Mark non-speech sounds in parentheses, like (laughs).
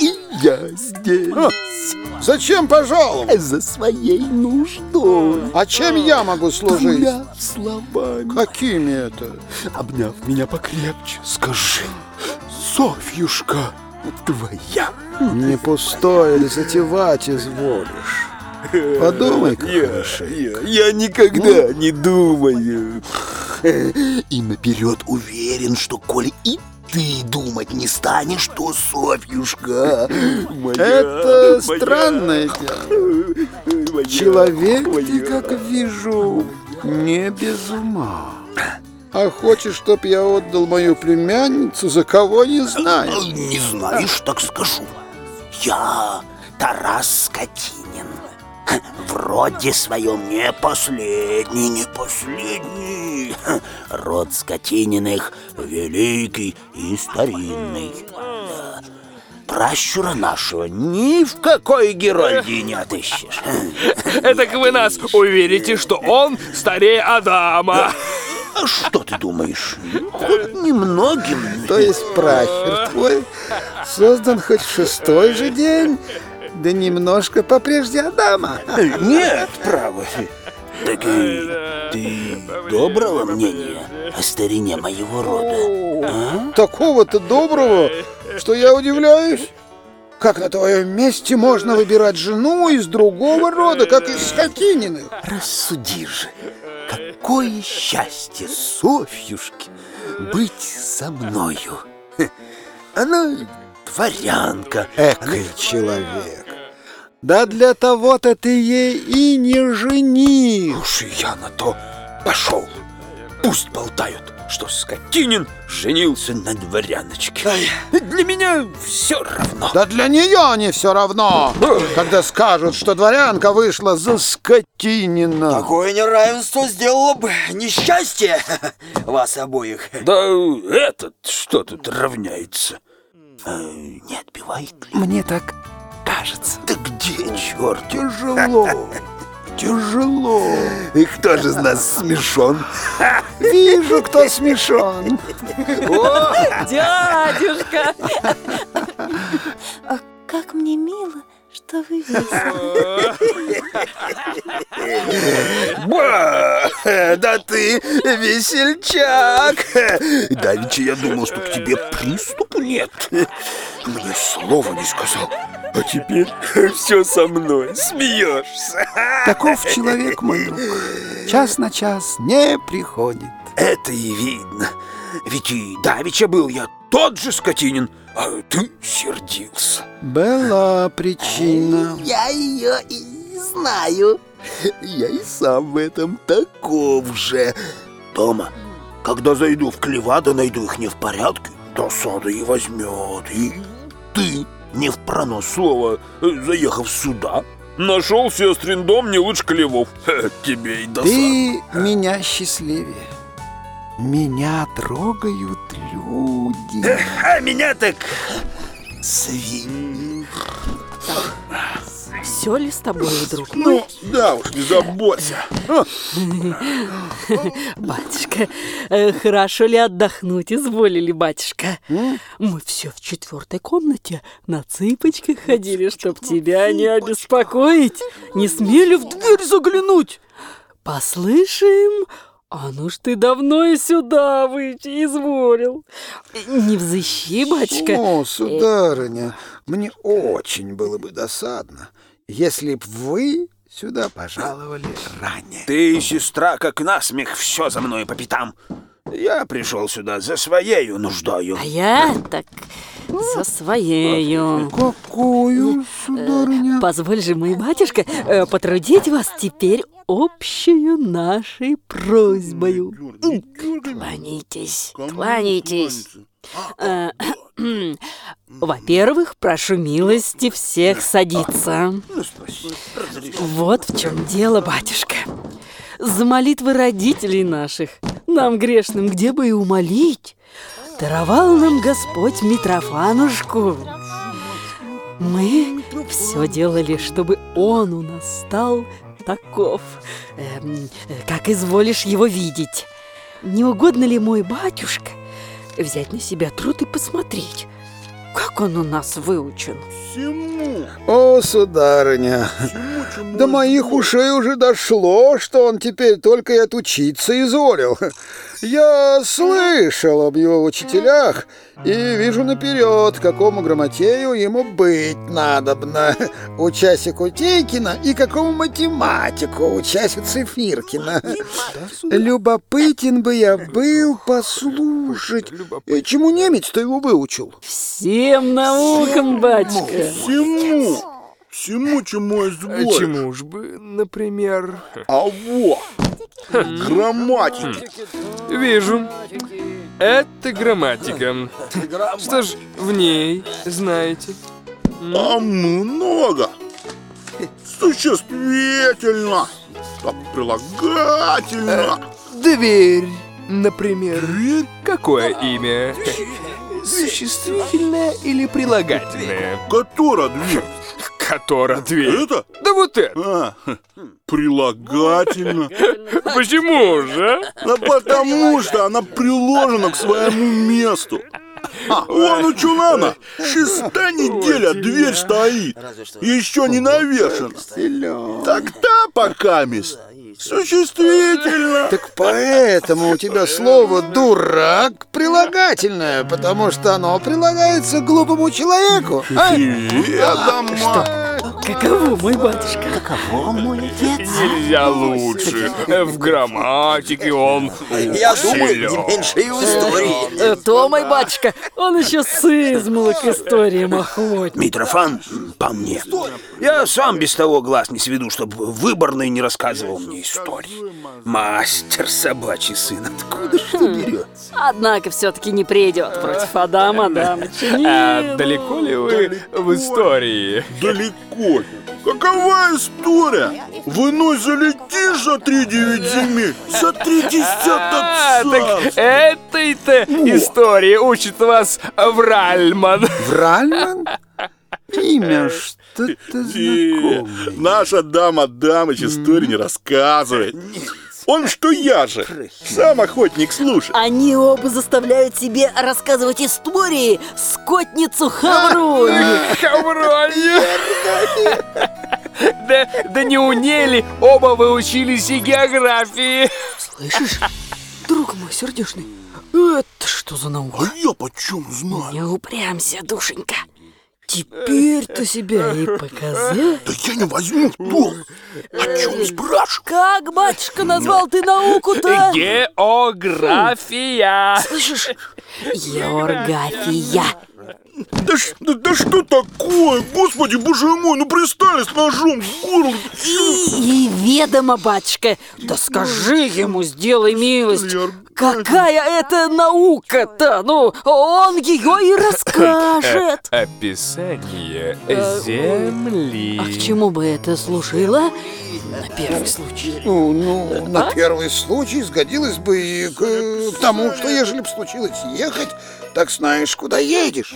И я здесь. Зачем пожаловал? За своей нуждой. А чем я могу служить? Двумя словами. Какими это? Обняв меня покрепче, скажи, Софьюшка твоя. Не пустое ли затевать изволишь? Подумай-ка хорошенько. Я, я никогда не думаю. И наперед уверен, что коли и ты думать не станешь, то Софьюшка моя, Это моя, странное дело. моя, Человек моя. ты, как вижу, не без ума. А хочешь, чтоб я отдал мою племянницу, за кого не знаю? Не знаешь, так скажу. Я Тарас Скотинин. В роде своем не последний, не последний. (laughs) Род Скотининых великий и старинный. Да. Пращура нашего ни в какой Герольдии не отыщешь. (laughs) Это вы нас уверите, что он старее Адама. А что ты думаешь? Хоть немногим. То есть пращур твой создан хоть в шестой же день, да немножко попрежде Адама. Нет, право. Так и ты доброго мнения о старине моего рода? А? Такого-то доброго, что я удивляюсь. Как на твоем месте можно выбирать жену из другого рода, как из Скотининых? Рассуди же, какое счастье Софьюшке быть со мною. Она дворянка. Экой человек. Да для того-то ты ей и не жених. Уж я на то пошел. Пусть болтают, что Скотинин женился на дворяночке. Для меня все равно. Да для нее не все равно, когда скажут, что дворянка вышла за Скотинина. Такое неравенство сделало бы несчастье (laughs) вас обоих. Да этот что тут равняется? Э, Не отбивай клин. Мне так кажется. Да где, черт? Тяжело, (laughs) тяжело. И кто же из нас смешон? Вижу, кто смешон. Дядюшка! Что вы веселы. Ба! Да ты весельчак! Давеча я думал, что к тебе приступу нет. Мне слова не сказал. А теперь все со мной. Смеешься. Таков человек, мой друг. Час на час не приходит. Это и видно. Ведь и давеча был я тот же Скотинин, а ты сердился. Была причина. Я ее и знаю. Я и сам в этом таков же. Дома, когда зайду в Клевада, найду их не в порядке, досада и возьмет. И ты, не в пронос слова, заехав сюда, Нашел сестрин дом не лучше Клевов. Тебе и досада. Ты меня счастливее. Меня трогают люди. а меня так свинь. Все ли с тобой, друг мой? Ну, да уж, не заботься. Батюшка, э, хорошо ли отдохнуть изволили, батюшка? Мы все в четвертой комнате на цыпочках ходили, чтоб тебя не обеспокоить. Не смели в дверь заглянуть. Послышим, а ну ж ты давно и сюда выйти изволил. Не взыщи, батюшка. О, сударыня, мне очень было бы досадно, если б вы сюда пожаловали ранее. Ты, сестра, как насмех, все за мной по пятам. Я пришел сюда за своею нуждою. А я так за своею. Какую, сударыня? Позволь же, мой батюшка, э, потрудить вас теперь общую нашей просьбою. Кланяйтесь, кланяйтесь. Э, (clears throat) Во-первых, прошу милости всех садиться. Вот в чем дело, батюшка. За молитвы родителей наших, нам грешным, где бы и умолить, даровал нам Господь Митрофанушку. Мы все делали, чтобы он у нас стал таков, эм, э, как изволишь его видеть. Не угодно ли мой батюшка взять на себя труд и посмотреть, как он у нас выучен? Всему, О, сударыня, всему, до моих ушей уже дошло, что он теперь только и отучиться изволил. Я слышал об его учителях и вижу наперед, какому грамотею ему быть надобно. Учасику Тейкина и какому математику, учасице Фиркина. Любопытен бы я был послушать, э, чему немец-то его выучил. Всем наукам, батюшка. Всему, всему, чему изволишь. Чему ж бы, например? А вот, грамматики. Вижу. Это грамматика. Что ж, в ней, знаете. А много. Существительно. Так прилагательно. Дверь, например. Какое имя? Существительное или прилагательное? Которая дверь? Которая дверь? Это? Да вот это. А, прилагательно. Почему же? Да потому что она приложена к своему месту. А, вон у Чулана шестая неделя дверь стоит. Еще не навешена. Тогда пока мест. Существительно. Так поэтому у тебя слово «дурак» прилагательное, потому что оно прилагается к глупому человеку. а? Привет, дома. Каково, мой батюшка? Нельзя лучше. В грамматике он Я думаю, не меньше и в истории. Э, То, мой батюшка, он еще с измала к историям охотник. Митрофан, по мне. Я сам без того глаз не сведу, чтобы выборный не рассказывал мне истории. Мастер собачий сын, откуда что берет? Однако все-таки не придет против Адама Адамыча. А далеко ли вы в истории? Далеко. Какова история? В иной залетишь за три девять земель, за три А, десяток так царств. этой-то истории учит вас Вральман. (laughs) Вральман? Имя что-то знакомое. Наша дама Дамыч истории не рассказывает. Он что я же, сам охотник слушай. Они оба заставляют себе рассказывать истории скотницу Хавронью. Хавронью. Да, да не унели, оба вы учились и географии. Слышишь, друг мой сердечный, это что за наука? А я почем знаю? Не упрямся, душенька. Теперь-то себя и (laughs) показать. Да я не возьму толк. О чем спрашиваю? Как, батюшка, назвал ты науку-то? (laughs) География. Слышишь? Георгафия. Да, да, да что такое? Господи, боже мой, ну пристали с ножом в горло. И ведомо, батюшка, да скажи ему, сделай милость, какая это наука-то? Ну, он ее и расскажет. (laughs) Описание земли. А к чему бы это служило? На первый случай. Ну, ну, на первый случай сгодилось бы и к, к тому, что ежели б случилось ехать, так знаешь, куда едешь.